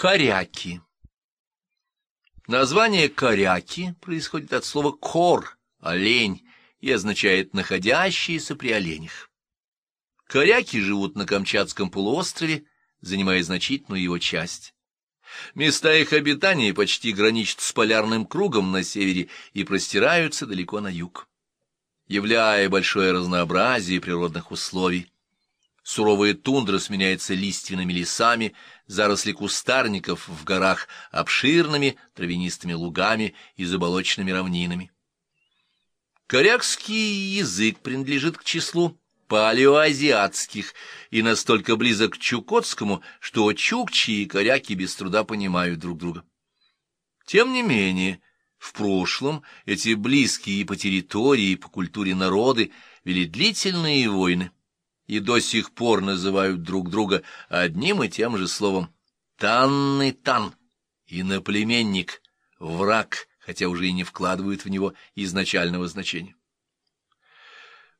Коряки. Название коряки происходит от слова «кор» — олень, и означает «находящиеся при оленях». Коряки живут на Камчатском полуострове, занимая значительную его часть. Места их обитания почти граничат с полярным кругом на севере и простираются далеко на юг. Являя большое разнообразие природных условий, Суровая тундра сменяется лиственными лесами, заросли кустарников в горах обширными травянистыми лугами и заболоченными равнинами. Корякский язык принадлежит к числу палеоазиатских и настолько близок к чукотскому, что чукчи и коряки без труда понимают друг друга. Тем не менее, в прошлом эти близкие по территории, и по культуре народы вели длительные войны и до сих пор называют друг друга одним и тем же словом «танный тан», «иноплеменник», «враг», хотя уже и не вкладывают в него изначального значения.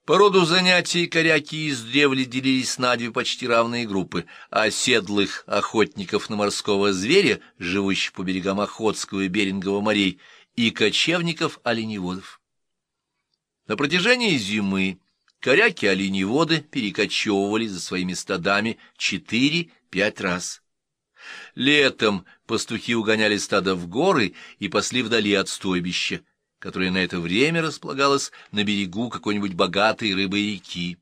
По роду занятий коряки издревле делились на две почти равные группы — оседлых охотников на морского зверя, живущих по берегам Охотского и Берингового морей, и кочевников-оленеводов. На протяжении зимы Коряки-оленеводы перекочевывали за своими стадами четыре-пять раз. Летом пастухи угоняли стадо в горы и пасли вдали от стойбища, которое на это время располагалось на берегу какой-нибудь богатой рыбой реки.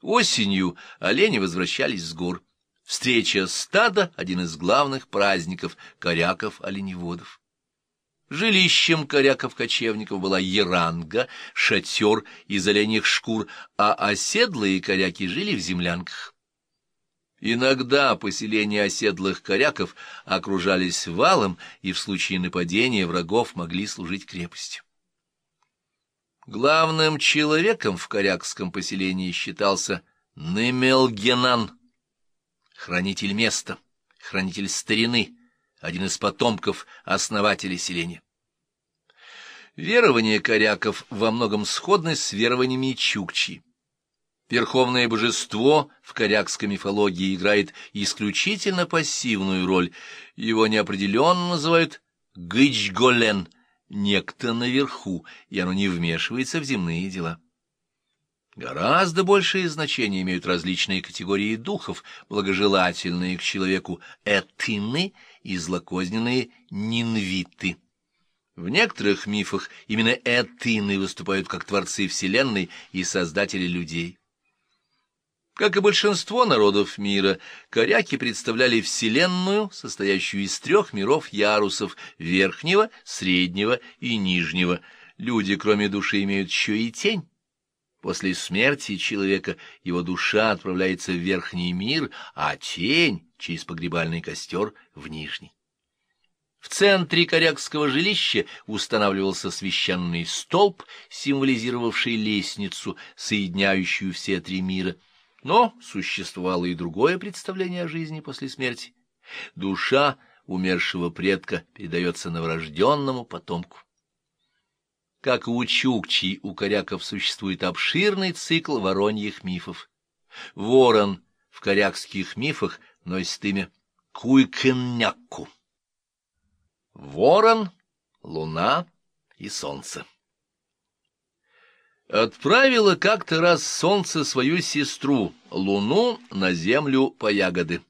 Осенью олени возвращались с гор. Встреча стада — один из главных праздников коряков-оленеводов. Жилищем коряков-кочевников была еранга, шатер из оленьих шкур, а оседлые коряки жили в землянках. Иногда поселения оседлых коряков окружались валом, и в случае нападения врагов могли служить крепостью. Главным человеком в корякском поселении считался Немелгенан, хранитель места, хранитель старины, один из потомков основателей селения. Верования коряков во многом сходны с верованиями чукчи. Верховное божество в корякской мифологии играет исключительно пассивную роль. Его неопределенно называют Гычголен, некто наверху, и оно не вмешивается в земные дела. Гораздо большее значение имеют различные категории духов, благожелательные к человеку этины и злокозненные нинвиты. В некоторых мифах именно этины выступают как творцы Вселенной и создатели людей. Как и большинство народов мира, коряки представляли Вселенную, состоящую из трех миров-ярусов — верхнего, среднего и нижнего. Люди, кроме души, имеют еще и тень. После смерти человека его душа отправляется в верхний мир, а тень через погребальный костер в нижний. В центре корякского жилища устанавливался священный столб, символизировавший лестницу, соединяющую все три мира. Но существовало и другое представление о жизни после смерти. Душа умершего предка передается новорожденному потомку. Как и у Чукчи, у коряков существует обширный цикл вороньих мифов. Ворон в корякских мифах носит имя Куйкенняку. Ворон, луна и солнце. Отправила как-то раз солнце свою сестру, луну, на землю по ягоды.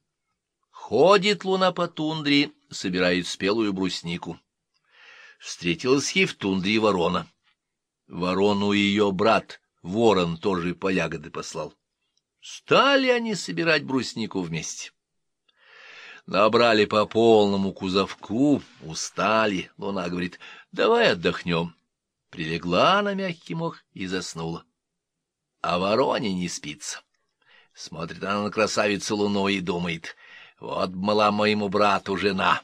Ходит луна по тундре, собирает спелую бруснику. Встретилась ей в тундре ворона. Ворону ее брат, ворон, тоже по ягоды послал. Стали они собирать бруснику вместе. Набрали по полному кузовку, устали. Луна говорит, давай отдохнем. Прилегла на мягкий мох и заснула. А вороне не спится. Смотрит она на красавицу луну и думает, вот была моему брату жена.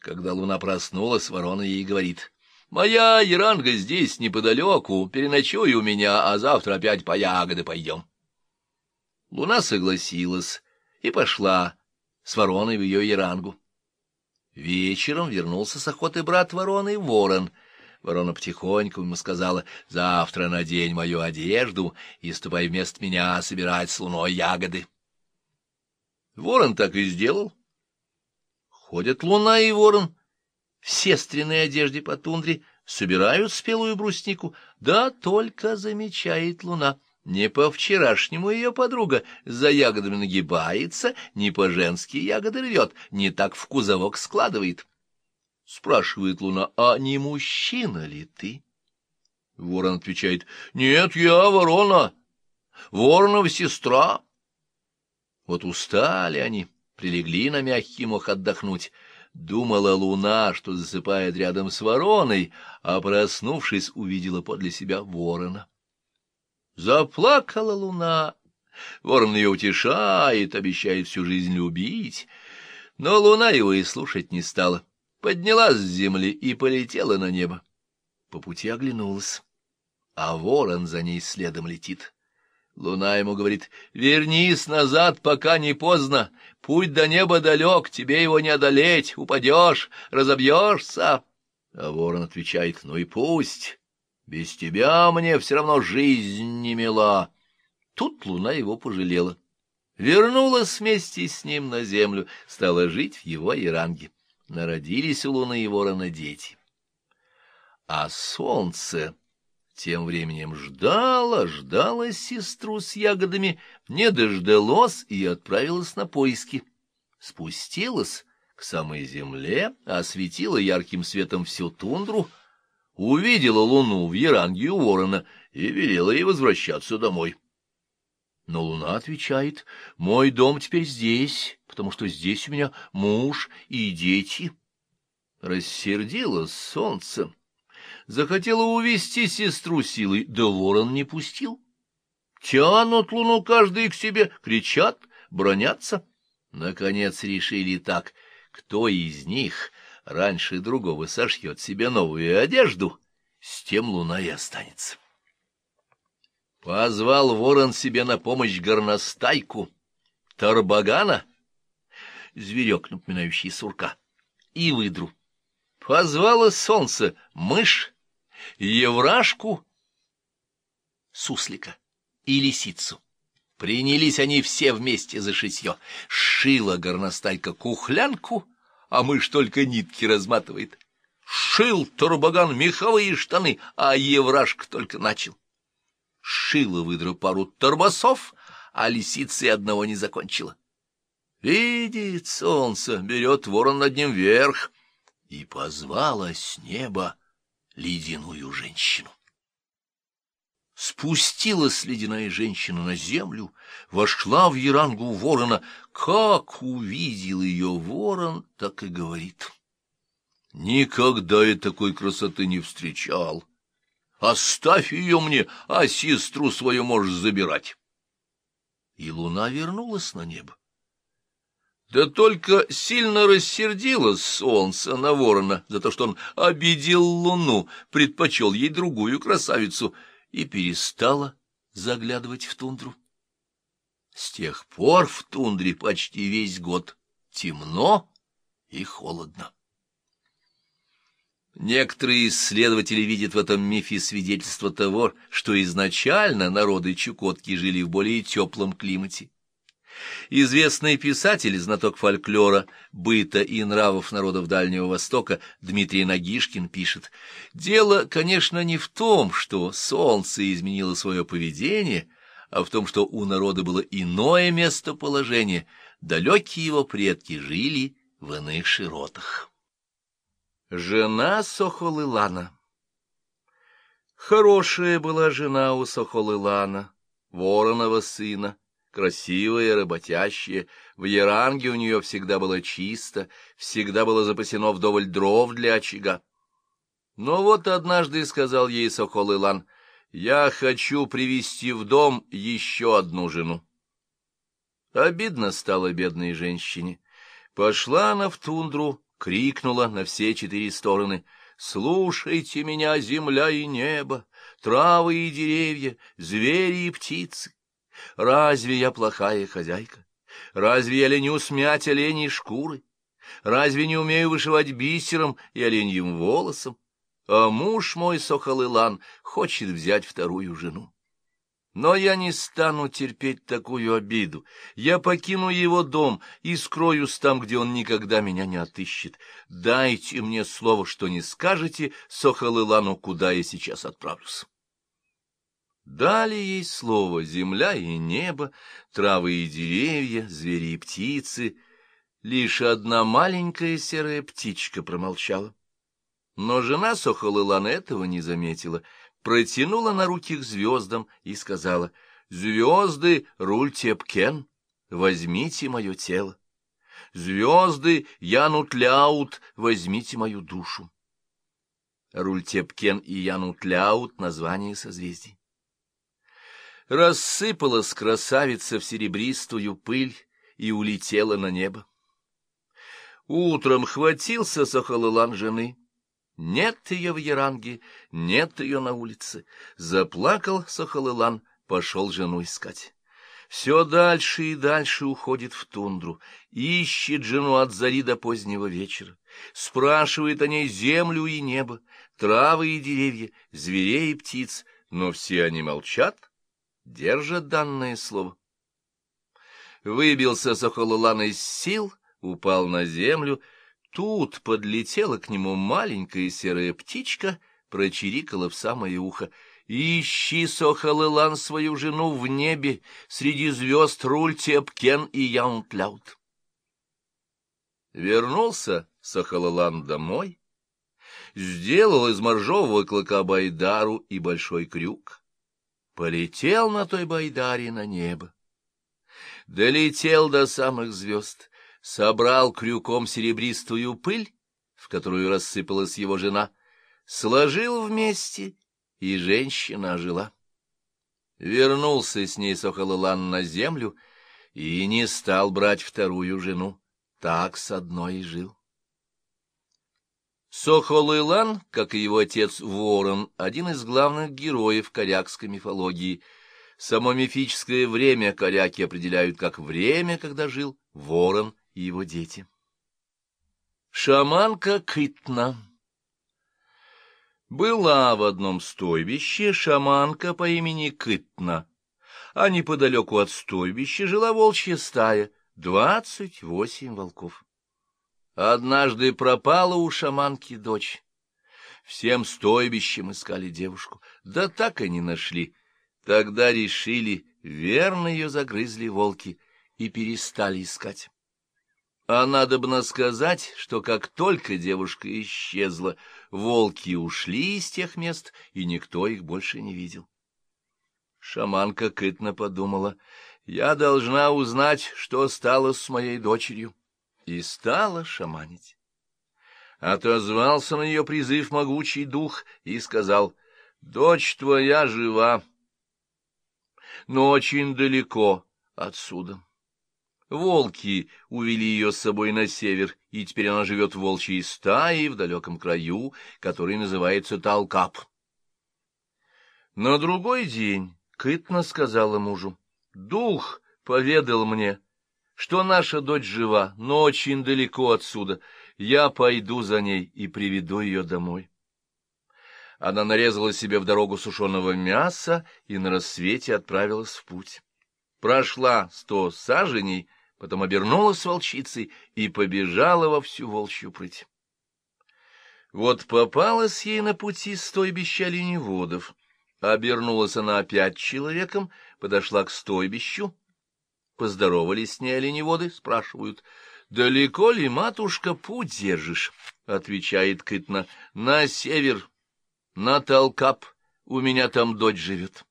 Когда луна проснулась, ворона ей говорит, «Моя Яранга здесь неподалеку, переночуй у меня, а завтра опять по ягоды пойдем». Луна согласилась и пошла с вороной в ее Ярангу. Вечером вернулся с охоты брат вороны Ворон. Ворона потихоньку ему сказала, «Завтра надень мою одежду и ступай вместо меня собирать с луной ягоды». Ворон так и сделал. Ходят луна и ворон в сестренной одежде по тундре, собирают спелую бруснику, да только замечает луна. Не по-вчерашнему ее подруга за ягодами нагибается, не по-женски ягоды рвет, не так в кузовок складывает. Спрашивает луна, а не мужчина ли ты? Ворон отвечает, нет, я ворона, воронова сестра. Вот устали они, прилегли на мягкий мох отдохнуть. Думала луна, что засыпает рядом с вороной, а, проснувшись, увидела подле себя ворона. Заплакала луна. Ворон ее утешает, обещает всю жизнь любить. Но луна его и слушать не стала. Поднялась с земли и полетела на небо. По пути оглянулась, а ворон за ней следом летит. Луна ему говорит, вернись назад, пока не поздно. Путь до неба далек, тебе его не одолеть, упадешь, разобьешься. А ворон отвечает, ну и пусть, без тебя мне все равно жизнь не мила. Тут луна его пожалела. Вернулась вместе с ним на землю, стала жить в его иранге. Народились у луны и ворона дети. А солнце тем временем ждала, ждала сестру с ягодами, не дождалось и отправилась на поиски. Спустилась к самой земле, осветила ярким светом всю тундру, увидела луну в Яранге у ворона и велела ей возвращаться домой. Но луна отвечает, «Мой дом теперь здесь, потому что здесь у меня муж и дети». Рассердилось солнце захотела увести сестру силой, да ворон не пустил. Тянут луну каждый к себе, кричат, бронятся. Наконец решили так, кто из них раньше другого сошьет себе новую одежду, с тем луна и останется. Позвал ворон себе на помощь горностайку, тарбагана, зверек, напоминающий сурка, и выдру. Позвало солнце мышь, Еврашку, суслика и лисицу. Принялись они все вместе за шитье. Шила горностайка кухлянку, а мышь только нитки разматывает. Шил турбаган меховые штаны, а Еврашка только начал. Шила выдра пару торбосов, а лисицы одного не закончила. Видит солнце, берет ворон над ним вверх, и позвала с неба ледяную женщину. Спустилась ледяная женщина на землю, вошла в ярангу ворона. Как увидел ее ворон, так и говорит. Никогда я такой красоты не встречал. Оставь ее мне, а сестру свою можешь забирать. И луна вернулась на небо. Да только сильно рассердилось солнце на ворона за то, что он обидел луну, предпочел ей другую красавицу, и перестала заглядывать в тундру. С тех пор в тундре почти весь год темно и холодно. Некоторые исследователи видят в этом мифе свидетельство того, что изначально народы Чукотки жили в более теплом климате. Известный писатель, знаток фольклора, быта и нравов народов Дальнего Востока Дмитрий Нагишкин пишет, «Дело, конечно, не в том, что солнце изменило свое поведение, а в том, что у народа было иное местоположение, далекие его предки жили в иных широтах». Жена Сохолылана. Хорошая была жена у Сохолылана, воронова сына, красивая, работящая, в яранге у нее всегда было чисто, всегда было запасено вдоволь дров для очага. Но вот однажды сказал ей Сокол Илан, «Я хочу привести в дом еще одну жену». Обидно стало бедной женщине. Пошла она в тундру, крикнула на все четыре стороны, «Слушайте меня, земля и небо, травы и деревья, звери и птицы! Разве я плохая хозяйка? Разве я леню смять оленей шкуры? Разве не умею вышивать бисером и оленьим волосом? А муж мой, Сохалылан, хочет взять вторую жену. Но я не стану терпеть такую обиду. Я покину его дом и скроюсь там, где он никогда меня не отыщет. Дайте мне слово, что не скажете Сохалылану, куда я сейчас отправлюсь. Дали ей слово земля и небо, травы и деревья, звери и птицы. Лишь одна маленькая серая птичка промолчала. Но жена Сохалылана этого не заметила, протянула на руки к звездам и сказала, «Звезды, рульте пкен, возьмите мое тело. Звезды, янут-ляут, возьмите мою душу». Рультепкен и Янут-Ляут — название созвездий. Рассыпалась красавица в серебристую пыль и улетела на небо. Утром хватился Сахалылан жены. Нет ее в Яранге, нет ее на улице. Заплакал Сахалылан, пошел жену искать. Все дальше и дальше уходит в тундру, ищет жену от зари до позднего вечера, спрашивает о ней землю и небо, травы и деревья, зверей и птиц, но все они молчат, держат данное слово. Выбился Сахалулан из сил, упал на землю. Тут подлетела к нему маленькая серая птичка, прочирикала в самое ухо. «Ищи, Сохалылан, свою жену в небе, среди звезд Рультепкен и Яунтляут». Вернулся Сахалылан домой, сделал из моржового клыка байдару и большой крюк, полетел на той байдаре на небо. Долетел до самых звезд, собрал крюком серебристую пыль, в которую рассыпалась его жена, сложил вместе, и женщина ожила. Вернулся с ней Сохололан на землю и не стал брать вторую жену, так с одной и жил. Сохолылан, как и его отец Ворон, один из главных героев корякской мифологии. Само мифическое время коряки определяют как время, когда жил Ворон и его дети. Шаманка Кытна Была в одном стойбище шаманка по имени Кытна, а неподалеку от стойбища жила волчья стая, двадцать восемь волков. Однажды пропала у шаманки дочь. Всем стойбищем искали девушку, да так и не нашли. Тогда решили, верно ее загрызли волки и перестали искать. А надобно сказать, что как только девушка исчезла, волки ушли из тех мест, и никто их больше не видел. Шаманка кытно подумала, я должна узнать, что стало с моей дочерью и стала шаманить. Отозвался на ее призыв могучий дух и сказал, «Дочь твоя жива, но очень далеко отсюда». Волки увели ее с собой на север, и теперь она живет в волчьей стае в далеком краю, который называется Талкап. На другой день Кытна сказала мужу, «Дух поведал мне, что наша дочь жива, но очень далеко отсюда. Я пойду за ней и приведу ее домой. Она нарезала себе в дорогу сушеного мяса и на рассвете отправилась в путь. Прошла сто саженей, потом обернулась волчицей и побежала во всю волчью прыть. Вот попалась ей на пути стойбища оленеводов. Обернулась она опять человеком, подошла к стойбищу, Поздоровались с ней оленеводы, спрашивают. — Далеко ли, матушка, путь держишь? — отвечает Кытна. — На север, на Талкап. У меня там дочь живет.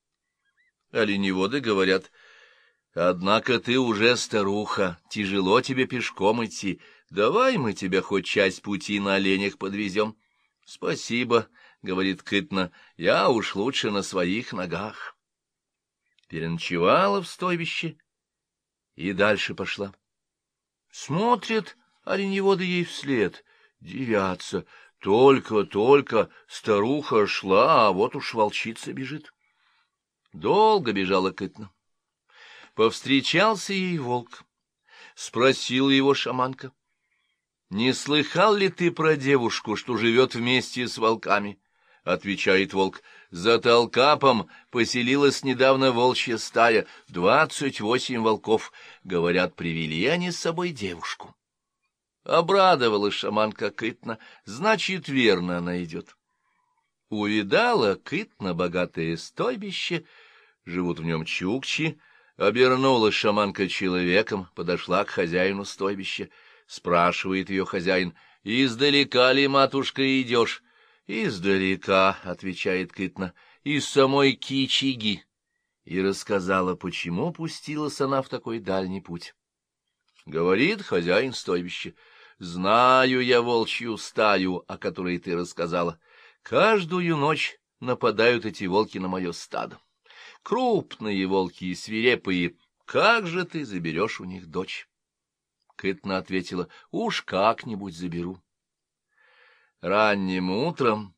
Оленеводы говорят. — Однако ты уже старуха, тяжело тебе пешком идти. Давай мы тебя хоть часть пути на оленях подвезем. — Спасибо, — говорит Кытна, — я уж лучше на своих ногах. Переночевала в стойбище и дальше пошла. Смотрят оленеводы ей вслед, дивятся. Только-только старуха шла, а вот уж волчица бежит. Долго бежала Кытна. Повстречался ей волк. Спросила его шаманка. — Не слыхал ли ты про девушку, что живет вместе с волками? — отвечает волк. — За толкапом поселилась недавно волчья стая, двадцать восемь волков. Говорят, привели они с собой девушку. Обрадовалась шаманка Кытна, значит, верно она идет. Увидала Кытна богатое стойбище, живут в нем чукчи, обернулась шаманка человеком, подошла к хозяину стойбища, спрашивает ее хозяин, «Издалека ли, матушка, идешь?» «Издалека», — отвечает Кытна, — «из самой Кичиги». И рассказала, почему пустилась она в такой дальний путь. Говорит хозяин стойбища, «Знаю я волчью стаю, о которой ты рассказала. Каждую ночь нападают эти волки на мое стадо. Крупные волки и свирепые, как же ты заберешь у них дочь?» Кытна ответила, «Уж как-нибудь заберу». Ранним утром,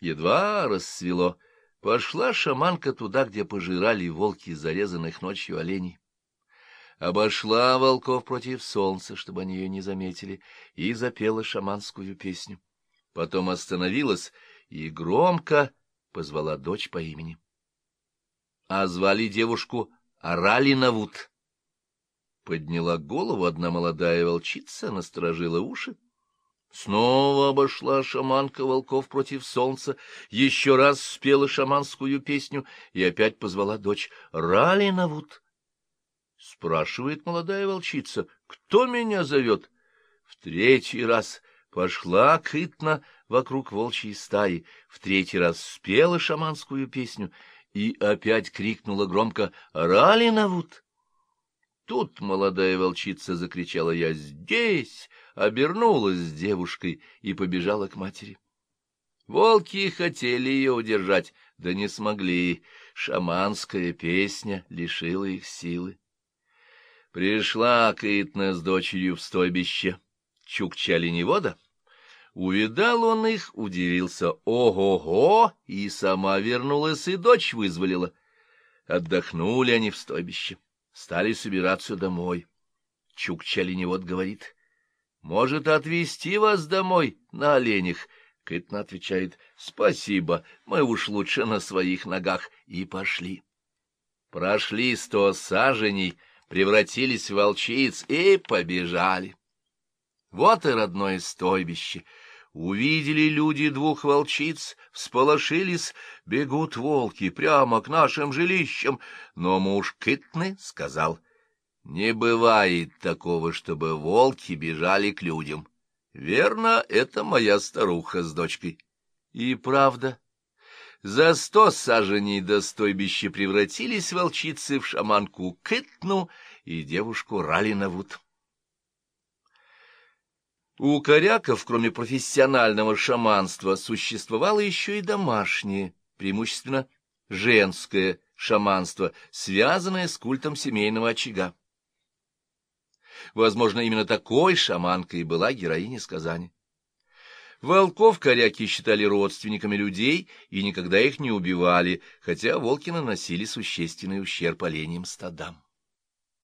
едва рассвело, пошла шаманка туда, где пожирали волки зарезанных ночью оленей. Обошла волков против солнца, чтобы они ее не заметили, и запела шаманскую песню. Потом остановилась и громко позвала дочь по имени. А звали девушку Аралинавут. Подняла голову одна молодая волчица, насторожила уши. Снова обошла шаманка волков против солнца, еще раз спела шаманскую песню и опять позвала дочь Ралиновут. Спрашивает молодая волчица, кто меня зовет? В третий раз пошла кытна вокруг волчьей стаи, в третий раз спела шаманскую песню и опять крикнула громко «Ралиновут!». Тут молодая волчица закричала «Я здесь!» обернулась с девушкой и побежала к матери. Волки хотели ее удержать, да не смогли. Шаманская песня лишила их силы. Пришла Кытна с дочерью в стойбище Чукча-Леневода. Увидал он их, удивился. Ого-го! И сама вернулась, и дочь вызволила. Отдохнули они в стойбище, стали собираться домой. Чукча-Леневод говорит — может отвезти вас домой на оленях? Кытна отвечает, спасибо, мы уж лучше на своих ногах, и пошли. Прошли сто саженей, превратились в волчиц и побежали. Вот и родное стойбище. Увидели люди двух волчиц, всполошились, бегут волки прямо к нашим жилищам, но муж Кытны сказал — не бывает такого, чтобы волки бежали к людям. Верно, это моя старуха с дочкой. И правда, за сто саженей до стойбища превратились волчицы в шаманку Кытну и девушку Ралиновут. У коряков, кроме профессионального шаманства, существовало еще и домашнее, преимущественно женское шаманство, связанное с культом семейного очага. Возможно, именно такой шаманкой и была героиня сказания. Волков коряки считали родственниками людей и никогда их не убивали, хотя волки наносили существенный ущерб оленям стадам.